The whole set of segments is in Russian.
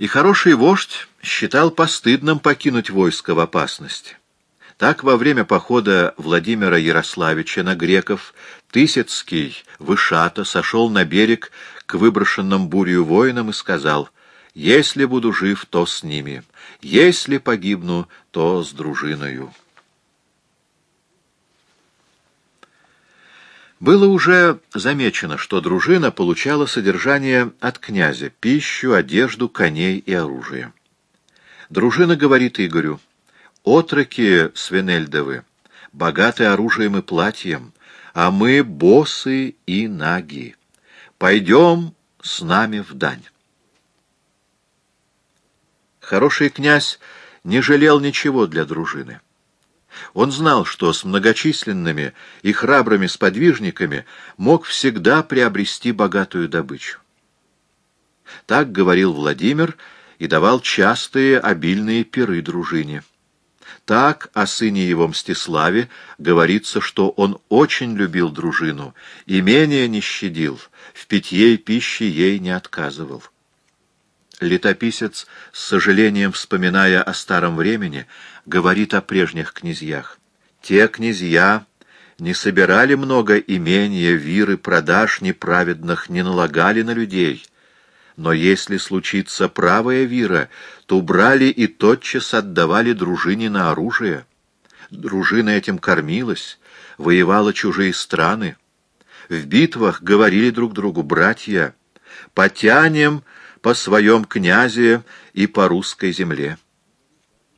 И хороший вождь считал постыдным покинуть войско в опасности. Так во время похода Владимира Ярославича на греков Тысяцкий Вышата сошел на берег к выброшенным бурью воинам и сказал «Если буду жив, то с ними, если погибну, то с дружиною». Было уже замечено, что дружина получала содержание от князя, пищу, одежду, коней и оружие. Дружина говорит Игорю, «Отроки свинельдовы, богаты оружием и платьем, а мы босы и наги. Пойдем с нами в дань». Хороший князь не жалел ничего для дружины. Он знал, что с многочисленными и храбрыми сподвижниками мог всегда приобрести богатую добычу. Так говорил Владимир и давал частые обильные пиры дружине. Так о сыне его Мстиславе говорится, что он очень любил дружину, имение не щадил, в питье и пище ей не отказывал. Летописец, с сожалением вспоминая о старом времени, говорит о прежних князьях. Те князья не собирали много имения, виры, продаж неправедных, не налагали на людей. Но если случится правая вира, то брали и тотчас отдавали дружине на оружие. Дружина этим кормилась, воевала чужие страны. В битвах говорили друг другу «братья», «потянем», по своем князе и по русской земле.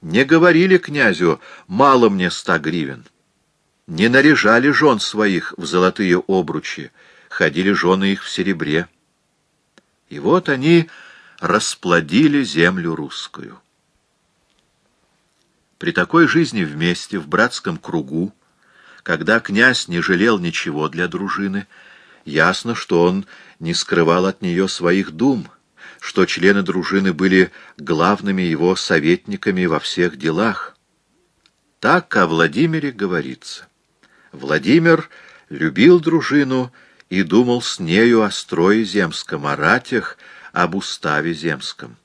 Не говорили князю «мало мне ста гривен». Не наряжали жен своих в золотые обручи, ходили жены их в серебре. И вот они расплодили землю русскую. При такой жизни вместе, в братском кругу, когда князь не жалел ничего для дружины, ясно, что он не скрывал от нее своих дум — что члены дружины были главными его советниками во всех делах. Так о Владимире говорится. Владимир любил дружину и думал с нею о строе земском, о ратях, об уставе земском.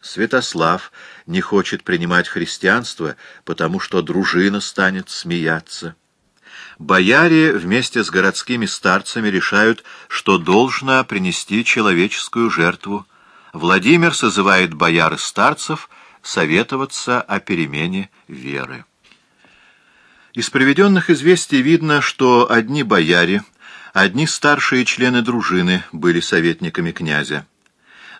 Святослав не хочет принимать христианство, потому что дружина станет смеяться. Бояре вместе с городскими старцами решают, что должно принести человеческую жертву. Владимир созывает бояр и старцев советоваться о перемене веры. Из приведенных известий видно, что одни бояре, одни старшие члены дружины были советниками князя.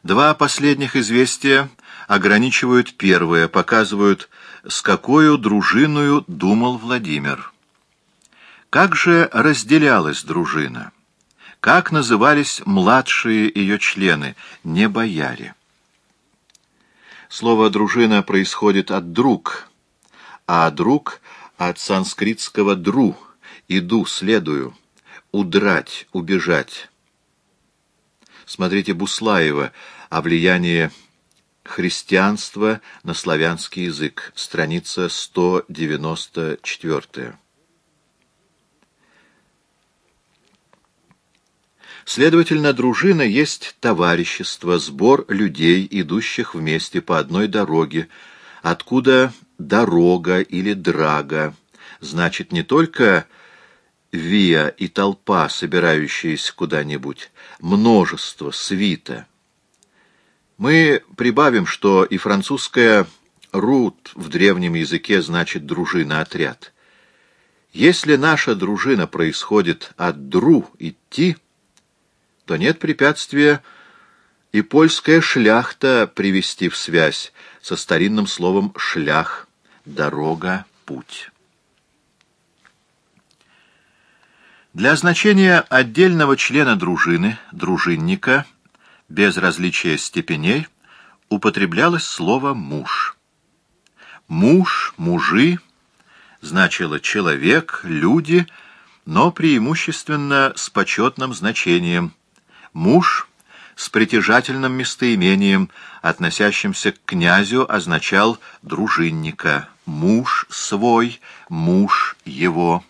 Два последних известия ограничивают первое, показывают, с какой дружиною думал Владимир. Как же разделялась дружина? Как назывались младшие ее члены, не бояре? Слово «дружина» происходит от «друг», а «друг» — от санскритского «дру», «иду», «следую», «удрать», «убежать». Смотрите Буслаева о влиянии христианства на славянский язык, страница 194. Следовательно, дружина есть товарищество, сбор людей, идущих вместе по одной дороге, откуда дорога или драга, значит не только виа и толпа, собирающиеся куда-нибудь, множество, свита. Мы прибавим, что и французская «рут» в древнем языке значит «дружина», «отряд». Если наша дружина происходит от «дру» — «идти», то нет препятствия и польская шляхта привести в связь со старинным словом «шлях» — «дорога», «путь». Для значения отдельного члена дружины, дружинника, без различия степеней, употреблялось слово «муж». «Муж», «мужи» значило «человек», «люди», но преимущественно с почетным значением – Муж с притяжательным местоимением, относящимся к князю, означал дружинника. Муж свой, муж его.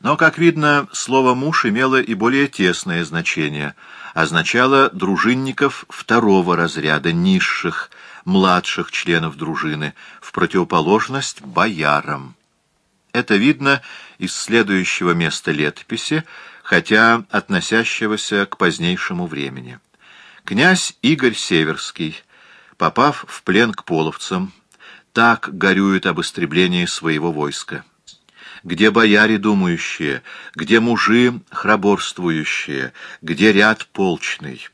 Но, как видно, слово «муж» имело и более тесное значение, означало дружинников второго разряда, низших, младших членов дружины, в противоположность боярам. Это видно из следующего места летописи, хотя относящегося к позднейшему времени. Князь Игорь Северский, попав в плен к половцам, так горюет об истреблении своего войска где бояре думающие, где мужи храборствующие, где ряд полчный.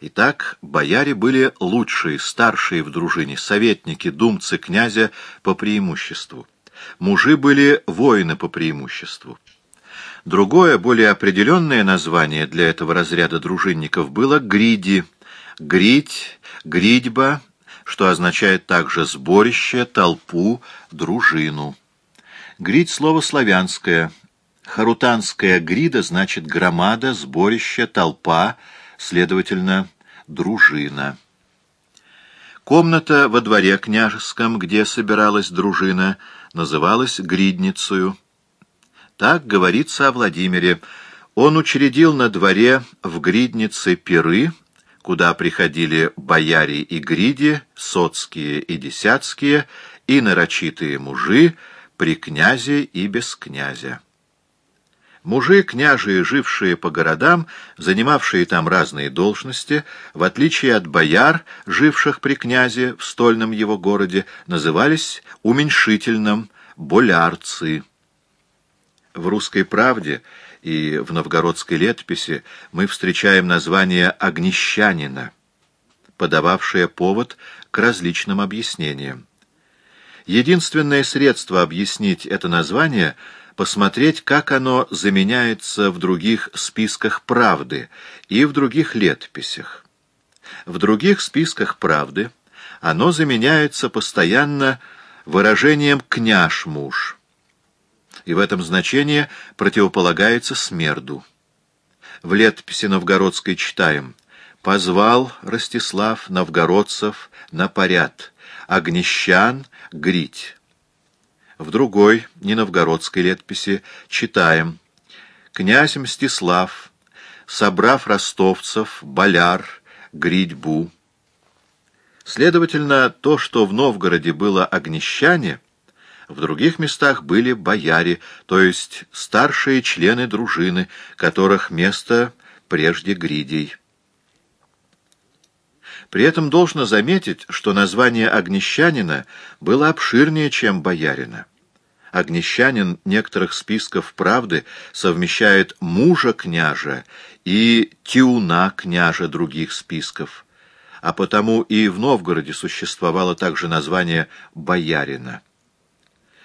Итак, бояре были лучшие, старшие в дружине, советники, думцы князя по преимуществу. Мужи были воины по преимуществу. Другое, более определенное название для этого разряда дружинников было гриди. Гридь, гридьба, что означает также сборище, толпу, дружину. Гридь — слово славянское. Харутанская грида значит громада, сборище, толпа, следовательно, дружина. Комната во дворе княжеском, где собиралась дружина, называлась гридницею. Так говорится о Владимире. Он учредил на дворе в гриднице пиры, куда приходили бояре и гриди, соцкие и десятские, и нарочитые мужи, при князе и без князя. Мужи княжие, жившие по городам, занимавшие там разные должности, в отличие от бояр, живших при князе в стольном его городе, назывались уменьшительным «болярцы». В «Русской правде» и в новгородской летописи мы встречаем название «огнещанина», подававшее повод к различным объяснениям. Единственное средство объяснить это название — посмотреть, как оно заменяется в других списках правды и в других летописях. В других списках правды оно заменяется постоянно выражением «княж-муж», и в этом значении противополагается смерду. В летописи новгородской читаем «Позвал Ростислав новгородцев на поряд, огнещан грить. В другой, не новгородской летописи, читаем «Князь Мстислав, собрав ростовцев, боляр, гритьбу». Следовательно, то, что в Новгороде было огнещане, в других местах были бояре, то есть старшие члены дружины, которых место прежде гридей. При этом должно заметить, что название огнещанина было обширнее, чем боярина. Огнещанин некоторых списков правды совмещает мужа княжа и тиуна княжа других списков, а потому и в Новгороде существовало также название боярина.